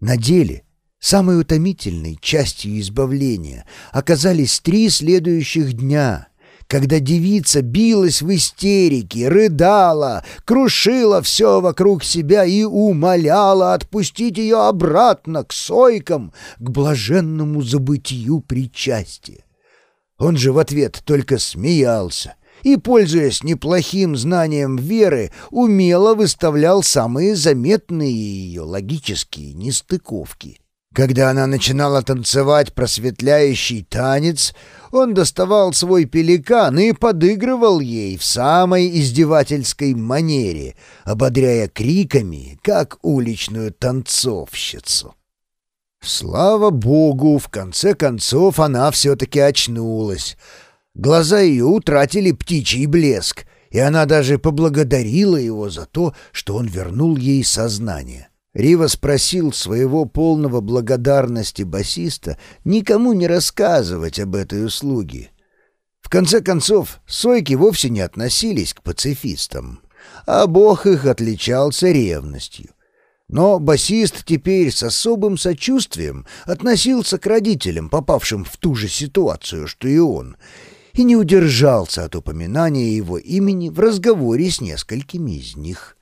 На деле самой утомительной частью избавления оказались три следующих дня, когда девица билась в истерике, рыдала, крушила все вокруг себя и умоляла отпустить ее обратно к сойкам, к блаженному забытию причастия. Он же в ответ только смеялся и, пользуясь неплохим знанием веры, умело выставлял самые заметные ее логические нестыковки. Когда она начинала танцевать просветляющий танец, он доставал свой пеликан и подыгрывал ей в самой издевательской манере, ободряя криками, как уличную танцовщицу. Слава богу, в конце концов она все-таки очнулась. Глаза ее утратили птичий блеск, и она даже поблагодарила его за то, что он вернул ей сознание. Рива спросил своего полного благодарности басиста никому не рассказывать об этой услуге. В конце концов, сойки вовсе не относились к пацифистам, а бог их отличался ревностью. Но басист теперь с особым сочувствием относился к родителям, попавшим в ту же ситуацию, что и он, и не удержался от упоминания его имени в разговоре с несколькими из них.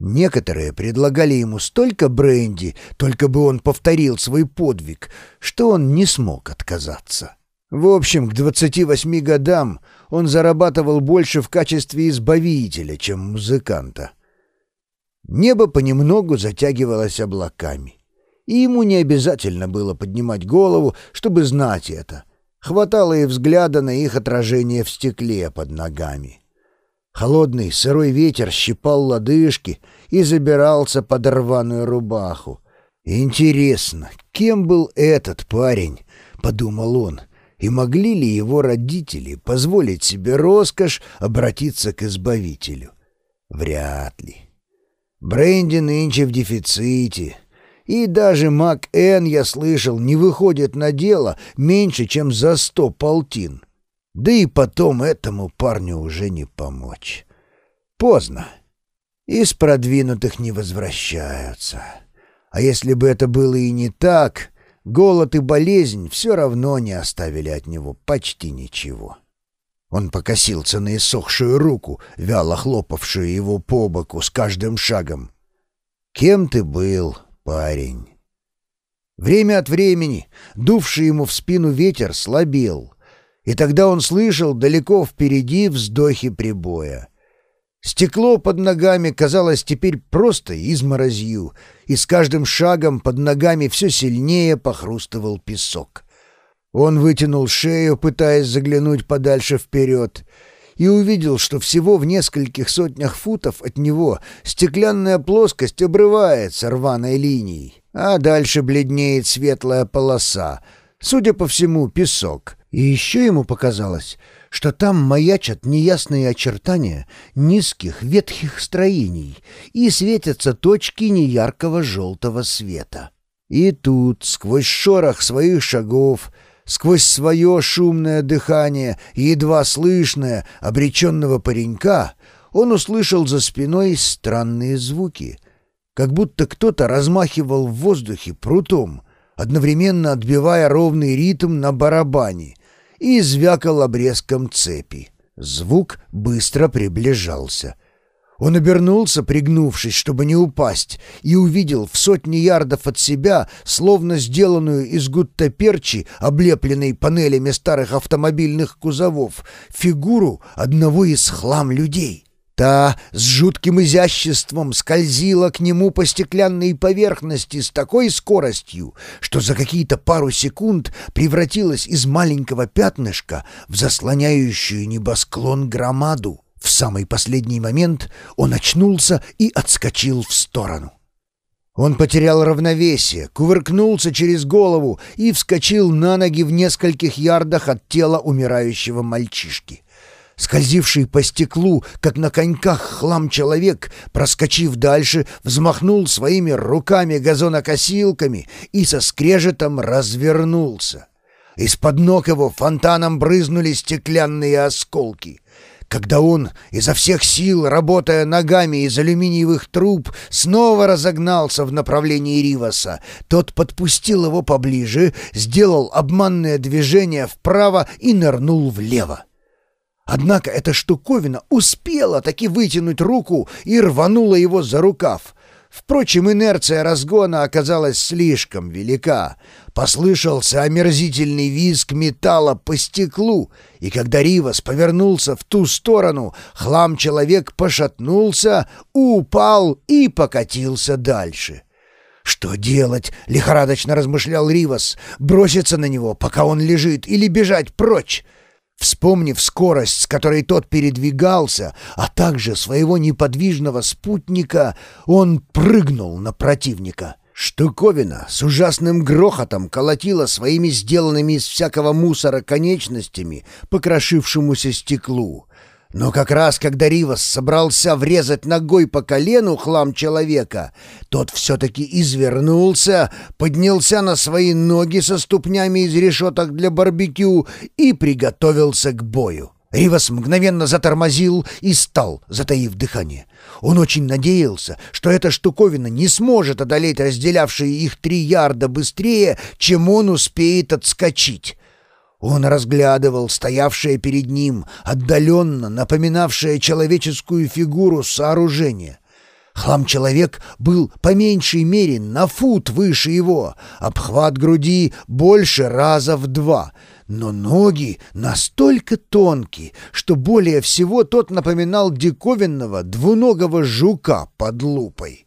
Некоторые предлагали ему столько бренди, только бы он повторил свой подвиг, что он не смог отказаться. В общем, к 28 годам он зарабатывал больше в качестве избавителя, чем музыканта. Небо понемногу затягивалось облаками, и ему не обязательно было поднимать голову, чтобы знать это. Хватало и взгляда на их отражение в стекле под ногами. Холодный сырой ветер щипал лодыжки и забирался под рваную рубаху. «Интересно, кем был этот парень?» — подумал он. «И могли ли его родители позволить себе роскошь обратиться к Избавителю?» «Вряд ли». Бренди нынче в дефиците. И даже Мак Эн, я слышал, не выходит на дело меньше, чем за сто полтин. Да и потом этому парню уже не помочь. Поздно. Из продвинутых не возвращаются. А если бы это было и не так, голод и болезнь все равно не оставили от него почти ничего. Он покосился на иссохшую руку, вяло хлопавшую его по боку с каждым шагом. «Кем ты был, парень?» Время от времени дувший ему в спину ветер слабел, и тогда он слышал далеко впереди вздохи прибоя. Стекло под ногами казалось теперь просто изморозью, и с каждым шагом под ногами все сильнее похрустывал песок. Он вытянул шею, пытаясь заглянуть подальше вперед, и увидел, что всего в нескольких сотнях футов от него стеклянная плоскость обрывается рваной линией, а дальше бледнеет светлая полоса, судя по всему, песок. И еще ему показалось, что там маячат неясные очертания низких ветхих строений и светятся точки неяркого желтого света. И тут, сквозь шорох своих шагов, сквозь свое шумное дыхание, едва слышное, обреченного паренька, он услышал за спиной странные звуки, как будто кто-то размахивал в воздухе прутом, одновременно отбивая ровный ритм на барабане, и звякал обрезком цепи. Звук быстро приближался — он обернулся, пригнувшись, чтобы не упасть, и увидел в сотни ярдов от себя, словно сделанную из гуттаперчи, облепленной панелями старых автомобильных кузовов, фигуру одного из хлам людей. Та с жутким изяществом скользила к нему по стеклянной поверхности с такой скоростью, что за какие-то пару секунд превратилась из маленького пятнышка в заслоняющую небосклон громаду. В самый последний момент он очнулся и отскочил в сторону. Он потерял равновесие, кувыркнулся через голову и вскочил на ноги в нескольких ярдах от тела умирающего мальчишки. Скользивший по стеклу, как на коньках хлам человек, проскочив дальше, взмахнул своими руками газонокосилками и со скрежетом развернулся. Из-под ног его фонтаном брызнули стеклянные осколки — когда он, изо всех сил, работая ногами из алюминиевых труб, снова разогнался в направлении Риваса. Тот подпустил его поближе, сделал обманное движение вправо и нырнул влево. Однако эта штуковина успела таки вытянуть руку и рванула его за рукав. Впрочем, инерция разгона оказалась слишком велика. Послышался омерзительный визг металла по стеклу, и когда Ривас повернулся в ту сторону, хлам-человек пошатнулся, упал и покатился дальше. «Что делать?» — лихорадочно размышлял Ривас. «Броситься на него, пока он лежит, или бежать прочь?» Вспомнив скорость, с которой тот передвигался, а также своего неподвижного спутника, он прыгнул на противника. Штуковина с ужасным грохотом колотила своими сделанными из всякого мусора конечностями по крошившемуся стеклу. Но как раз когда Ривас собрался врезать ногой по колену хлам человека, тот все-таки извернулся, поднялся на свои ноги со ступнями из решеток для барбекю и приготовился к бою. Ривас мгновенно затормозил и стал, затаив дыхание. Он очень надеялся, что эта штуковина не сможет одолеть разделявшие их три ярда быстрее, чем он успеет отскочить. Он разглядывал стоявшее перед ним, отдаленно напоминавшее человеческую фигуру сооружение. Хлам-человек был по меньшей мере на фут выше его, обхват груди больше раза в два, но ноги настолько тонкие, что более всего тот напоминал диковинного двуногого жука под лупой.